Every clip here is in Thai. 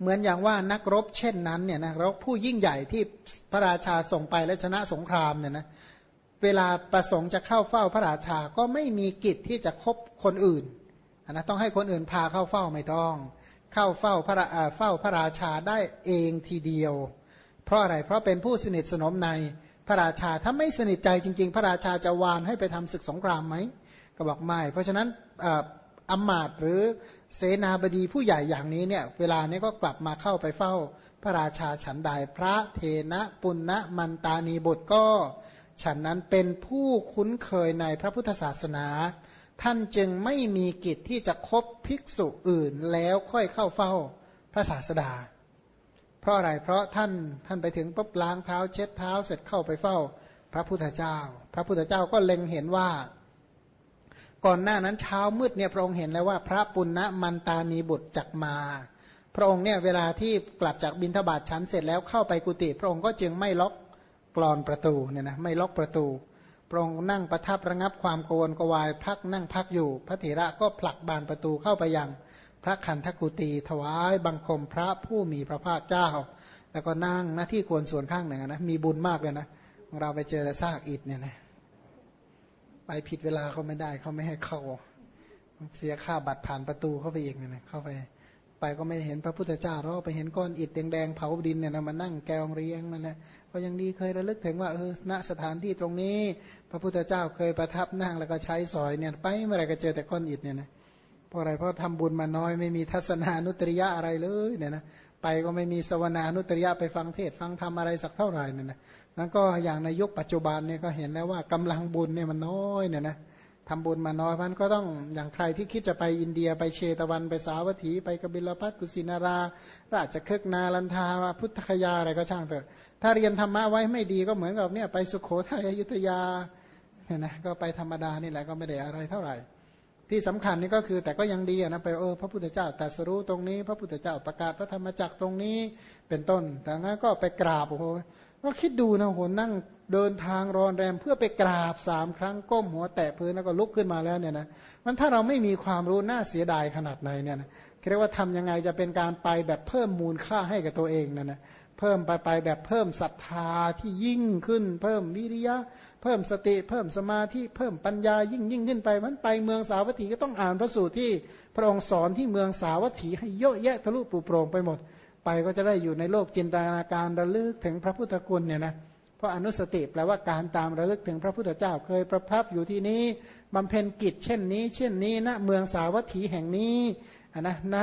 เหมือนอย่างว่านักรบเช่นนั้นเนี่ยนะรบผู้ยิ่งใหญ่ที่พระราชาส่งไปและชนะสงครามเนี่ยนะเวลาประสงค์จะเข้าเฝ้าพระราชาก็ไม่มีกิจที่จะคบคนอื่นนะต้องให้คนอื่นพาเข้าเฝ้าไม่ต้อง เข้าเฝ้าพระเฝ้าพระราชาได้เองทีเดียว เพราะอะไรเพราะเป็นผู้สนิทสนมในพระราชาถ้าไม่สนิทใจจริง ๆ พระราชาจะวานให้ไปทำศึกสงครามไหมก็บอกไม่ เพราะฉะนั้น อมมาตหรือเสนาบดีผู้ใหญ่อย่างนี้เนี่ย เวลานี้ก็กลับมาเข้าไปเฝ้า พระราชาฉันใดพระเทนะปุณณมันตานีบุตรก็ ฉันนั้นเป็นผู้คุ้นเคยในพระพุทธศาสนา ท่านจึงไม่มีกิจที่จะคบภิกษุอื่นแล้วค่อยเข้าเฝ้าพระศาสดา เพราะอะไรเพราะท่านท่านไปถึงปุ๊บล้างเท้าเช็ดเท้าเสร็จเข้าไปเฝ้า พระพุทธเจ้า พระพุทธเจ้าก็เล็งเห็นว่า ก่อนหน้านั้นเช้ามืดเนี่ยพระองค์เห็นแล้วว่าพระปุณณมันตานีบุตรจักมา พระองค์เนี่ยเวลาที่กลับจากบินทบาทชั้นเสร็จแล้วเข้าไปกุฏิพระองค์ก็จึงไม่ล็อกกรอนประตูเนี่ยนะไม่ล็อกประตู พระองค์นั่งประทับระงับความโกวนกวายพักนั่งพักอยู่ พระเถระก็ผลักบานประตูเข้าไปยังพระคันธกุตีถวายบังคมพระผู้มีพระภาคเจ้า แล้วก็นั่งหน้าที่ควรส่วนข้างหนึ่งนะมีบุญมากเลยนะเราไปเจอแต่ซากอิฐเนี่ยนะ ไปผิดเวลาเขาไม่ได้เขาไม่ให้เข้า เสียค่าบัตรผ่านประตูเข้าไปอีกเนี่ยนะเข้าไป ไปก็ไม่เห็นพระพุทธเจ้าเราไปเห็นก้อนอิฐแดงๆเผาดินเนี่ยนะมานั่งแกงเรียงนั่นแหละก็ยังดีเคยระลึกถึงว่าเออณสถานที่ตรงนี้ พระพุทธเจ้าเคยประทับนั่งแล้วก็ใช้สอยเนี่ยไปเมื่อไรก็เจอแต่ก้อนอิฐเนี่ยนะเพราะอะไรเพราะทำบุญมาน้อยไม่มีทัศนานุตริยะอะไรเลยเนี่ยนะ ไปก็ไม่มีสวนานุตริยะไปฟังเทศฟังธรรมอะไรสักเท่าไหร่เนี่ยนะนั้นก็อย่างในยุคปัจจุบันเนี่ยก็เห็นแล้วว่ากำลังบุญเนี่ยมันน้อยเนี่ยนะทำบุญมาน้อยพันก็ต้องอย่างใครที่คิดจะไปอินเดียไปเชตวันไปสาวัตถี ไปกบิลพัทกุสินารา ราชครึกนาลันทาพุทธคยาอะไรก็ช่างเถอะ ถ้าเรียนธรรมะไว้ไม่ดีก็เหมือนกับเนี่ยไปสุขโขทัยอยุธยาเนี่ยนะก็ไปธรรมดานี่แหละก็ไม่ได้อะไรเท่าไหร่ ที่สำคัญนี่ก็คือแต่ก็ยังดีนะไปเออพระพุทธเจ้าแต่สรู้ตรงนี้ พระพุทธเจ้าประกาศพระธรรมจักรตรงนี้เป็นต้น แต่งั้นก็ไปกราบโอ้โหก็คิดดูนะโหนั่งเดินทางรอนแรมเพื่อไปกราบสามครั้งก้มหัวแตะพื้นแล้วก็ลุกขึ้นมาแล้วเนี่ยนะมันถ้าเราไม่มีความรู้น่าเสียดายขนาดไหนเนี่ยนะ เรียกว่าทำยังไงจะเป็นการไปแบบเพิ่มมูลค่าให้กับตัวเองนะนะเพิ่มไปไปแบบเพิ่มศรัทธาที่ยิ่งขึ้น เพิ่มวิริยะ เพิ่มสติ เพิ่มสมาธิเพิ่มปัญญายิ่งยิ่งขึ้นไปมันไปเมืองสาวัตถีก็ต้องอ่านพระสูตรที่พระองค์สอนที่เมืองสาวัตถีให้เยอะแยะทะลุปูโปร่งไปหมด ไปก็จะได้อยู่ในโลกจินตนาการระลึกถึงพระพุทธคุณเนี่ยนะเพราะอนุสติแปลว่าการตามระลึกถึงพระพุทธเจ้าเคยประทับอยู่ที่นี้บำเพ็ญกิจเช่นนี้ เช่นนี้ณนะเมืองสาวัตถีแห่งนี้ นะณ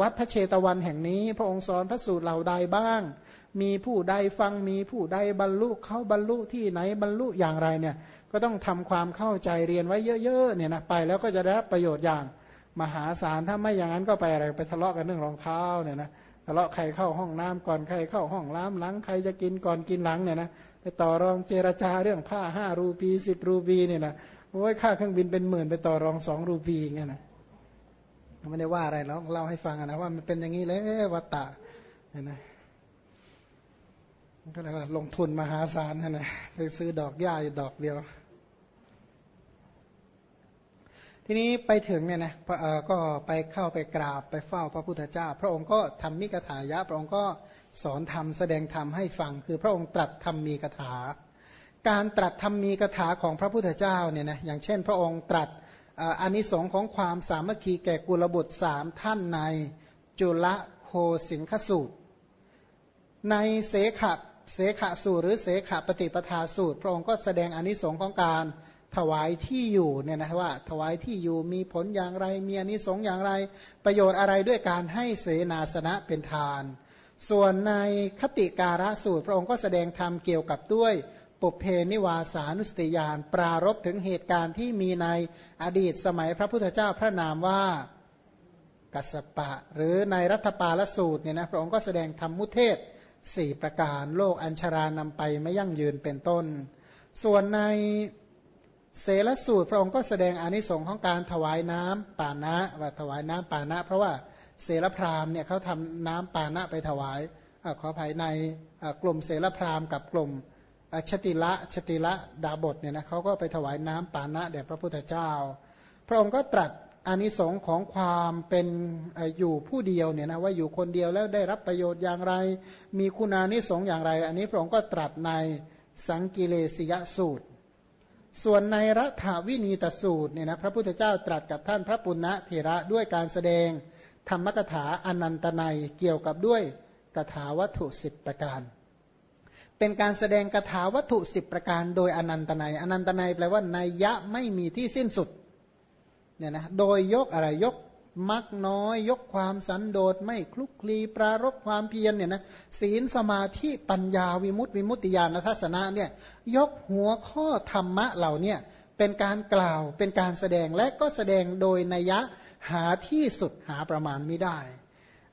วัดพระเชตวันแห่งนี้ พระองค์สอนพระสูตรเหล่าใดบ้าง มีผู้ใดฟังมีผู้ใดบรรลุเขาบรรลุที่ไหนบรรลุอย่างไรเนี่ยก็ต้องทำความเข้าใจเรียนไว้เยอะๆเนี่ยนะไปแล้วก็จะได้รับประโยชน์อย่างมหาศาลถ้าไม่อย่างนั้นก็ไปอะไรไปทะเลาะกันเรื่องรองเท้าเนี่ยนะทะเลาะใครเข้าห้องน้ำก่อนใครเข้าห้องล้ำหลังใครจะกินก่อนกินหลังเนี่ยนะไปต่อรองเจรจาเรื่องผ้าห้ารูปีสิบรูปีเนี่ยนะโอ้ยค่าเครื่องบินเป็นหมื่นไปต่อรองสองรูปีอย่างเงี้ยนะ ไม่ได้ว่าอะไรแล้วเล่าให้ฟังนะว่ามันเป็นอย่างนี้เลยวัตตะเนี่ยนะก็เลยว่าลงทุนมหาศาลนะไปซื้อดอกหญ้าอยู่ดอกเดียว ทีนี้ไปถึงเนี่ยนะก็ไปเข้าไปกราบไปเฝ้าพระพุทธเจ้า พระองค์ก็ทำมิกถายะ พระองค์ก็สอนธรรมแสดงธรรมให้ฟัง คือพระองค์ตรัสธรรมมีกถา การตรัสธรรมมีกถาของพระพุทธเจ้าเนี่ยนะอย่างเช่น พระองค์ตรัส อานิสงส์ของความสามัคคีแก่กุลบุตรสามท่านในจุลโคสิงคสูตร ในเสขะเสขะสูตร หรือเสขะปฏิปทาสูตร พระองค์ก็แสดงอานิสงส์ของการถวายที่อยู่เนี่ยนะว่าถวายที่อยู่มีผลอย่างไร มีอานิสงส์อย่างไร ประโยชน์อะไรด้วยการให้เสนาสนะเป็นทาน ส่วนในคติการะสูตร พระองค์ก็แสดงธรรมเกี่ยวกับด้วย ปุเพนิวาสานุสติยาน ปรารบถึงเหตุการณ์ที่มีในอดีตสมัยพระพุทธเจ้าพระนามว่ากัสปะ หรือในรัฐปาลสูตรเนี่ยนะพระองค์ก็แสดงธรรมมุเทศสี่ประการโลกอัญชารานำไปไม่ยั่งยืนเป็นต้น ส่วนในเสลสูตรพระองค์ก็แสดงอานิสงส์ของการถวายน้ำปานะว่าถวายน้ำปานะ เพราะว่าเสลพราหมณ์เนี่ยเขาทำน้ำปานะไปถวายอขออภัยในกลุ่มเสลพราหมณ์กับกลุ่ม ชติละชติละดาบทเนี่ยนะเขาก็ไปถวายน้ำปานะแด่พระพุทธเจ้า พระองค์ก็ตรัสอานิสงส์ของความเป็นอยู่ผู้เดียวเนี่ยนะว่าอยู่คนเดียวแล้วได้รับประโยชน์อย่างไร มีคุณานิสงส์อย่างไร อันนี้พระองค์ก็ตรัสในสังกิเลสยสูตร ส่วนในรัฐวินีตสูตรเนี่ยนะพระพุทธเจ้าตรัสกับท่านพระปุณณเถระด้วยการแสดงธรรมกถาอนันตนัยเกี่ยวกับด้วยกถาวัตถุสิบประการ เป็นการแสดงกถาวัตถุสิบประการโดยอนันตนัยอนันตนัยแปลว่านัยยะไม่มีที่สิ้นสุดเนี่ยนะโดยยกอะไรยกมักน้อย ยกความสันโดษไม่คลุกคลีปรารบความเพียรเนี่ยนะศีลสมาธิปัญญาวิมุตติวิมุตติญาณทัศนะเนี่ยยกหัวข้อธรรมะเหล่านี้เป็นการกล่าวเป็นการแสดงและก็แสดงโดยนัยยะหาที่สุดหาประมาณไม่ได้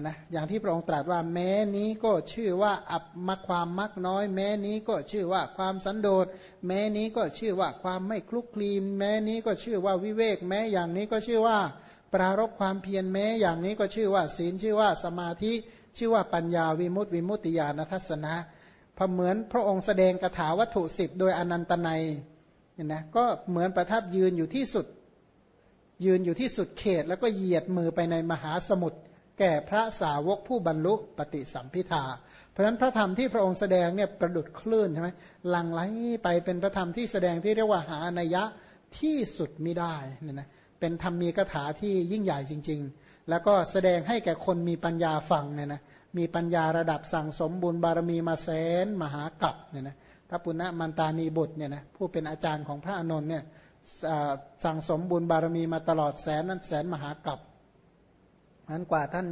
นนะอย่างที่พระองค์ตรัสว่าแม้นี้ก็ชื่อว่าอับมาความมักน้อย แม้นี้ก็ชื่อว่าความสันโดษ แม้นี้ก็ชื่อว่าความไม่คลุกคลีแม้นี้ก็ชื่อว่าวิเวก แม้อย่างนี้ก็ชื่อว่า ปรารบความเพียรแม้อย่างนี้ก็ชื่อว่าศีลชื่อว่าสมาธิ ชื่อว่าปัญญาวิมุตติวิมุตติญาณทัศนะพอเหมือนพระองค์แสดงคาถาวัตถุสิบโดยอนันตนัยเนี่ยนะก็เหมือนประทับยืนอยู่ที่สุด ยืนอยู่ที่สุดเขต แล้วก็เหยียดมือไปในมหาสมุทร แก่พระสาวกผู้บรรลุปฏิสัมพิทา เพราะฉะนั้นพระธรรมที่พระองค์แสดงเนี่ยประดุดคลื่นใช่ไหมหลังไหลไปเป็นพระธรรมที่แสดงที่เรียกว่าหานัยะที่สุดไม่ได้เนี่ยนะเป็นธรรมีกถาที่ยิ่งใหญ่จริง ๆ แล้วก็แสดงให้แก่คนมีปัญญาฟังเนี่ยนะมีปัญญาระดับสั่งสมบุญบารมีมาแสนมหากัปเนี่ยนะพระปุณณมันตานีบุตรเนี่ยนะผู้เป็นอาจารย์ของพระอานนท์เนี่ยสั่งสมบุญบารมีมาตลอดแสนนั้นแสนมหากัป นั้นกว่าท่าน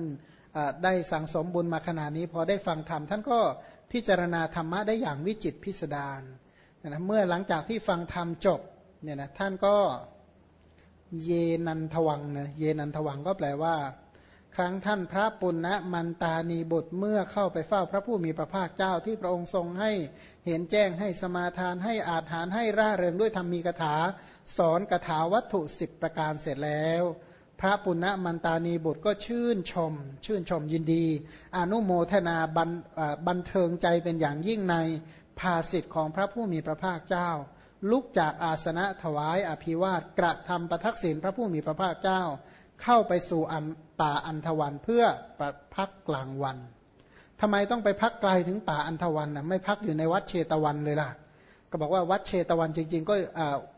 ได้สั่งสมบุญมาขนาดนี้ พอได้ฟังธรรมท่านก็พิจารณาธรรมะได้อย่างวิจิตพิสดารนะเมื่อหลังจากที่ฟังธรรมจบเนี่ยนะท่านก็เยนันทวังนะเยนันทวังก็แปลว่า ครั้งท่านพระปุณณมันตานีบุตรเมื่อเข้าไปเฝ้าพระผู้มีพระภาคเจ้าที่พระองค์ทรงให้เห็นแจ้งให้สมาทานให้อาถานให้ร่าเริงด้วยธรรมีกถา สอนกถาวัตถุสิบประการเสร็จแล้ว พระปุณณมันตานีบุตรก็ชื่นชม ชื่นชมยินดี อนุโมทนาบันบันเทิงใจเป็นอย่างยิ่งในภาสิทธิ์ของพระผู้มีพระภาคเจ้า ลุกจากอาสนะถวายอภิวาทกระทำประทักษิณพระผู้มีพระภาคเจ้า เข้าไปสู่ป่าอันทวันเพื่อประพักกลางวันทำไมต้องไปพักไกลถึงป่าอันทวันนะไม่พักอยู่ในวัดเชตวันเลยล่ะ ก็บอกว่าวัดเชตวันจริง ๆ ก็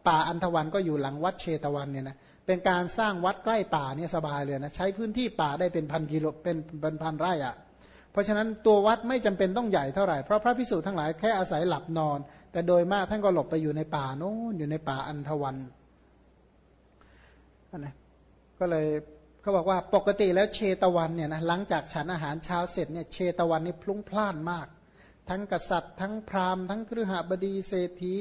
ป่าอันทวันก็อยู่หลังวัดเชตวันเนี่ยนะ เป็นการสร้างวัดใกล้ป่าเนี่ยสบายเลยนะใช้พื้นที่ป่าได้เป็นพันกิโลเป็นเป็นพันไร่อะ่ะเพราะฉะนั้นตัววัดไม่จำเป็นต้องใหญ่เท่าไหร่เพราะพระพิสุทั้งหลายแค่อาศัยหลับนอน แต่โดยมากท่านก็หลบไปอยู่ในป่าโน้นอยู่ในป่าอันทวันนะก็เลยเขาบอกว่าปกติแล้วเชตวันเนี่ยนะหลังจากฉันอาหารเช้าเสร็จเนี่ยเชตวันนี่พลุ้งพล่านมาก ทั้งกษัตริย์ ทั้งพราหมณ์ทั้งครหบดีเศรษฐี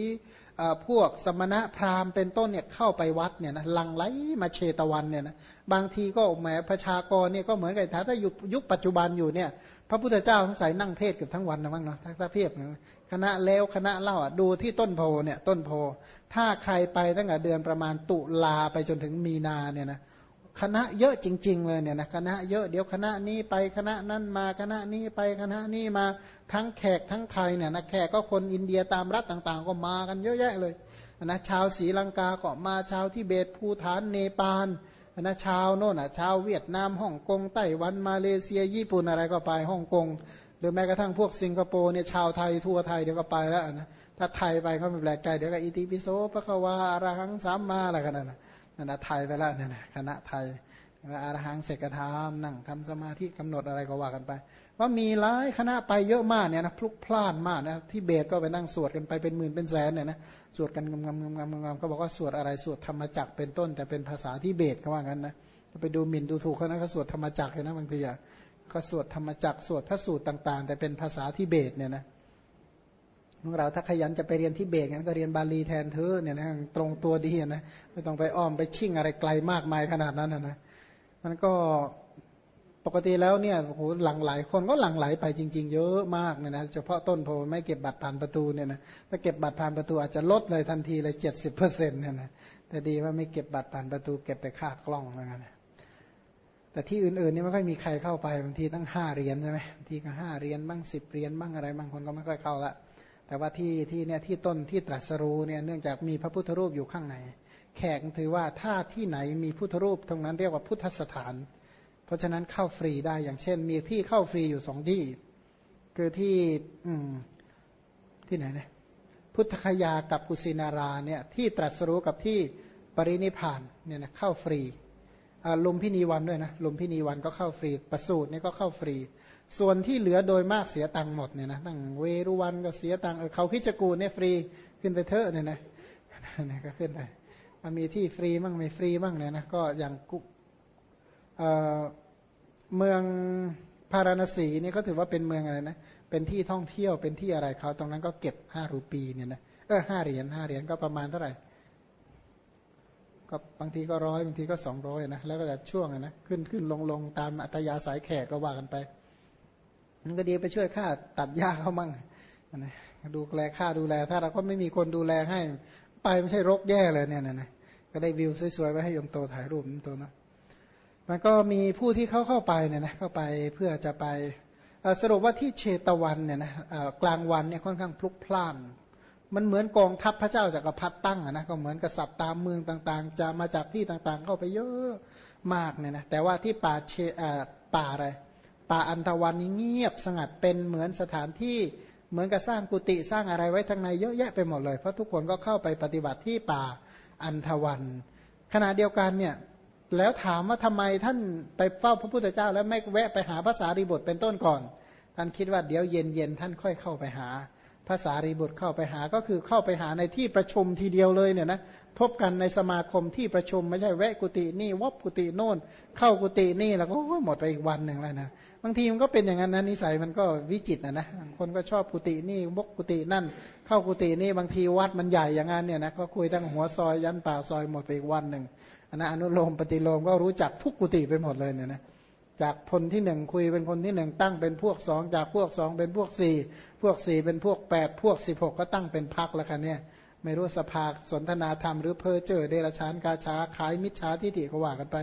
พวกสมณะพราหมณ์เป็นต้นเนี่ยเข้าไปวัดเนี่ยนะลังไหลมาเชตวันเนี่ยนะบางทีก็แหมประชากรเนี่ยก็เหมือนกันถ้าถ้ายุยุคปัจจุบันอยู่เนี่ยพระพุทธเจ้าสงสัยนั่งเทศเกือบทั้งวันนะมั้งเนาะถ้าเทียบคณะแล้วคณะเล่าอะดูที่ต้นโพเนี่ยต้นโพ ถ้าใครไปตั้งแต่เดือนประมาณตุลาไปจนถึงมีนาเนี่ยนะ คณะเยอะจริง ๆ เลยเนี่ยนะคณะเยอะเดี๋ยวคณะนี้ไปคณะนั้นมาคณะนี้ไปคณะนี้มาทั้งแขกทั้งไทยเนี่ยนะแขกก็คนอินเดียตามรัฐต่างๆ ก็มากันเยอะแยะเลยนะชาวศรีลังกาก็มาชาวทิเบตภูฐานเนปาลนะชาวโน่นอะชาวเวียดนามฮ่องกงไต้หวันมาเลเซียญี่ปุ่นอะไรก็ไปฮ่องกงหรือแม้กระทั่งพวกสิงคโปร์เนี่ยชาวไทยทั่วไทยเดี๋ยวก็ไปแล้วนะถ้าไทยไปเขาไม่แปลกใจเดี๋ยวก็อิติปิโสพระควาอรหังสามมาอะไรกันนั่นนะ นั่นนะไทยไปแล้วเนี่ยนะคณะไทยอรหังเสกธรรมนั่งทำสมาธิกำหนดอะไรก็ว่ากันไป ว่ามีหลายคณะไปเยอะมากเนี่ยนะพลุกพล่านมากนะที่เบสก็ไปนั่งสวดกันไปเป็นหมื่นเป็นแสนเนี่ยนะสวดกันงำงำงำงำก็บอกว่าสวดอะไรสวดธรรมจักเป็นต้น แต่เป็นภาษาที่เบสเขาว่างั้นนะไปดูหมิ่นดูถูกเขานะเขาสวดธรรมจักเลยนะบางทีอะก็สวดธรรมจักสวดพระสูตรต่าง ๆ แต่เป็นภาษาที่เบสเนี่ยนะ พวกเราถ้าขยันจะไปเรียนที่เบสงั้นก็เรียนบาลีแทนเธอเนี่ยนะตรงตัวดีนะไม่ต้องไปอ้อมไปชิ่งอะไรไกลมากมายขนาดนั้นนะมันก็ปกติแล้วเนี่ยโหหลังไหลคนก็หลังไหลไปจริง ๆ เยอะมากเนี่ยนะเฉพาะต้นโพไม่เก็บบัตรผ่านประตูเนี่ยนะถ้าเก็บบัตรผ่านประตูอาจจะลดเลยทันทีเลยเจ็ดสิบเปอร์เซ็นต์เนี่ยนะแต่ดีว่าไม่เก็บบัตรผ่านประตู เก็บแต่ค่ากล้องอะไรเงี้ยแต่ที่อื่นๆนี่ไม่ค่อยมีใครเข้าไปบางทีตั้งห้าเหรียญใช่ไหมบางทีก็ห้าเหรียญบ้างสิบเหรียญบ้างอะไรบางคนก็ไม่ค่อยเข้าละ แต่ว่าที่ที่เนี่ยที่ต้นที่ตรัสรู้เนี่ยเนื่องจากมีพระพุทธรูปอยู่ข้างใน แขกถือว่าถ้าที่ไหนมีพุทธรูปตรงนั้นเรียกว่าพุทธสถาน เพราะฉะนั้นเข้าฟรีได้อย่างเช่น มีที่เข้าฟรีอยู่สองที่คือที่อืมที่ไหนนะพุทธคยากับกุสินาราเนี่ยที่ตรัสรู้กับที่ปรินิพพานเนี่ยนะเข้าฟรีลุมพินีวันด้วยนะลุมพินีวันก็เข้าฟรีประสูตินี่ก็เข้าฟรี ส่วนที่เหลือโดยมากเสียตังค์หมดเนี่ยนะตั้งเวรุวันก็เสียตังค์เขาคิจกูเนี่ยฟรีขึ้นไปเถอะเนี่ยนะนี่ก็ขึ้นไปมันมีที่ฟรีมั่งไม่ฟรีมั่งเนี่ยนะก็อย่างกุเมืองพาราณสีนี่ก็ถือว่าเป็นเมืองอะไรนะเป็นที่ท่องเที่ยวเป็นที่อะไรเขาตรงนั้นก็เก็บห้ารูปีเนี่ยนะเออห้าเหรียญห้าเหรียญก็ประมาณเท่าไหร่ก็บางทีก็ร้อยบางทีก็สองร้อยนะแล้วก็แบบช่วงนะขึ้นขึ้นลงลงตามอัตยาสายแขกก็ว่ากันไป มันก็ดีไปช่วยค่าตัดหญ้าเขามั่งนะดูแลค่าดูแล ถ้าเราก็ไม่มีคนดูแลให้ ไปไม่ใช่รกแย่เลยเนี่ยนะก็ได้วิวสวยๆไว้ให้ยมโตถ่ายรูปนตัวนะมันก็มีผู้ที่เขาเข้าไปเนี่ยนะเข้าไปเพื่อจะไปสรุปว่าที่เชตวันเนี่ยนะกลางวันเนี่ยค่อนข้างพลุกพล่าน มันเหมือนกองทัพพระเจ้าจากักรพรรดิตั้งนะก็เหมือนกษัตริย์ตามเมืองต่างๆ จะมาจากที่ต่างๆ เข้าไปเยอะมากเนี่ยนะแต่ว่าที่ป่าเชป่าอะไร ป่าอันธวันนี้เงียบสงัดเป็นเหมือนสถานที่เหมือนกับสร้างกุฏิสร้างอะไรไว้ทางในเยอะแยะไปหมดเลย เพราะทุกคนก็เข้าไปปฏิบัติที่ป่าอันทวัน ขณะเดียวกันเนี่ยแล้วถามว่าทำไมท่านไปเฝ้าพระพุทธเจ้า แล้วไม่แวะไปหาภาษารีบทเป็นต้นก่อน ท่านคิดว่าเดี๋ยวเย็นเย็นท่านค่อยเข้าไปหา ภาษารีบุตรเข้าไปหาก็คือเข้าไปหาในที่ประชุมทีเดียวเลยเนี่ยนะพบกันในสมาคมที่ประชุมไม่ใช่แวะกุฏินี่วบกุฏิโน่น เข้ากุฏินี่แล้วก็หมดไปอีกวันหนึ่งแล้วนะบางทีมันก็เป็นอย่างนั้นนะนิสัยมันก็วิจิตนะนะคนก็ชอบกุฏินี่วกกุฏินั่น เข้ากุฏินี่บางทีวัดมันใหญ่อย่างนั้นเนี่ยนะก็คุยตั้งหัวซอยยันป่าซอยหมดไปอีกวันหนึ่งอันนั้นอนุโลมปฏิโลมก็รู้จักทุกกุฏิไปหมดเลยเนี่ยนะ จากคนที่หนึ่งคุยเป็นคนที่หนึ่งตั้งเป็นพวกสองจากพวกสองเป็นพวกสี่พวกสี่เป็นพวกแปดพวกสิบหกก็ตั้งเป็นพักแล้วคันเนี่ยไม่รู้สภาสนทนาธรรมหรือเพอเจอเดรชานกาชาขายมิจฉาทิฏฐิก็ว่ากันไป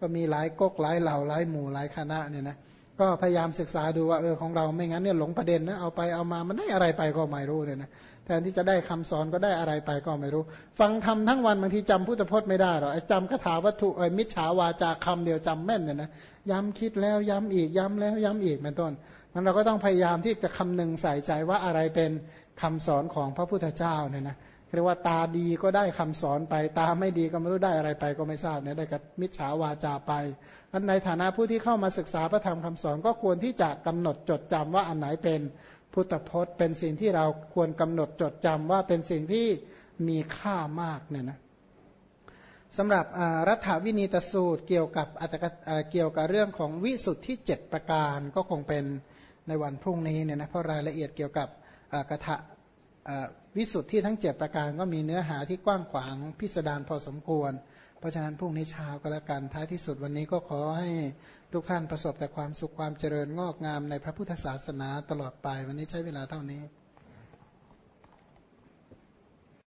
ก็มีหลายก๊กหลายเหล่าหลายหมู่หลายคณะเนี่ยนะก็พยายามศึกษาดูว่าเออของเราไม่งั้นเนี่ยหลงประเด็นนะเอาไปเอามามันได้อะไรไปก็ไม่รู้เนี่ยนะ แทนที่จะได้คำสอนก็ได้อะไรไปก็ไม่รู้ ฟังทำทั้งวันบางทีจำพุทธพจน์ไม่ได้หรอกไอ้จำคาถาวัตถุไอ้มิจฉาวาจาคำเดียวจำแม่นเนี่ยนะย้ำคิดแล้วย้ำอีกย้ำแล้วย้ำอีกเป็นต้นมันเราก็ต้องพยายามที่จะคำนึงใส่ใจว่าอะไรเป็นคำสอนของพระพุทธเจ้าเนี่ยนะเรียกว่าตาดีก็ได้คำสอนไป ตาไม่ดีก็ไม่รู้ได้อะไรไปก็ไม่ทราบเนี่ยได้กับมิจฉาวาจาไปอันในฐานะผู้ที่เข้ามาศึกษาพระธรรมคำสอนก็ควรที่จะกำหนดจดจำว่าอันไหนเป็น พุทธพจน์ เป็นสิ่งที่เราควรกำหนดจดจำว่าเป็นสิ่งที่มีค่ามากเนี่ยนะสำหรับรัฐวินีตสูตรเกี่ยวกับเกี่ยวกับเรื่องของวิสุทธิเจ็ดประการก็คงเป็นในวันพรุ่งนี้เนี่ยนะเพราะรายละเอียดเกี่ยวกับกระทะวิสุทธิทั้งเจ็ดประการก็มีเนื้อหาที่กว้างขวางพิสดารพอสมควร ราะฉะนั้นพรุ่งนี้เช้าก็แล้วกันท้ายที่สุดวันนี้ก็ขอให้ทุกท่านประสบแต่ความสุขความเจริญงอกงามในพระพุทธศาสนาตลอดไปวันนี้ใช้เวลาเท่านี้